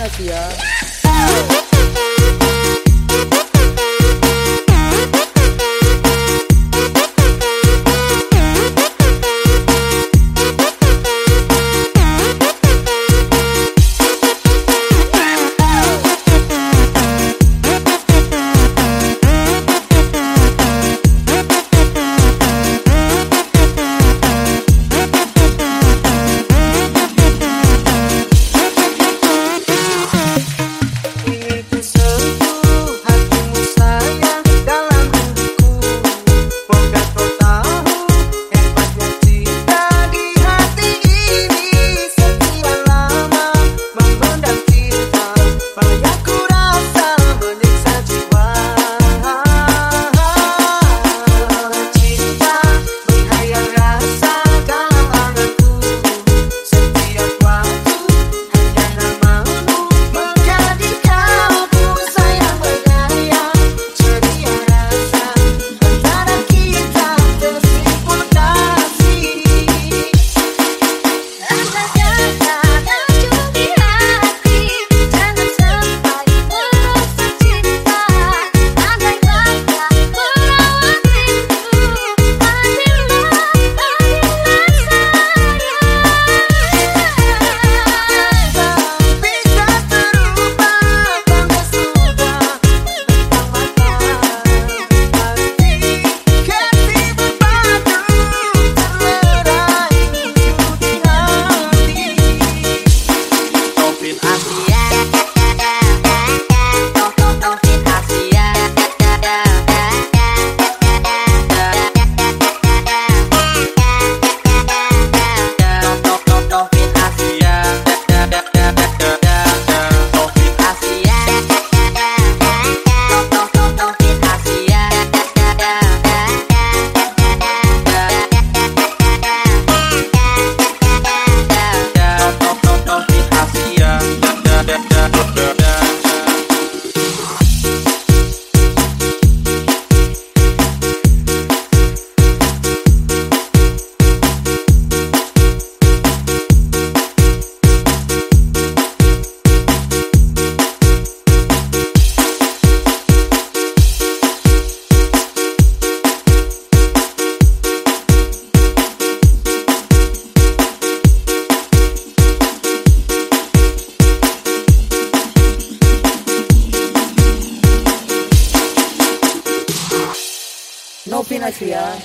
na siya. Yeah! 见啦，迟啊！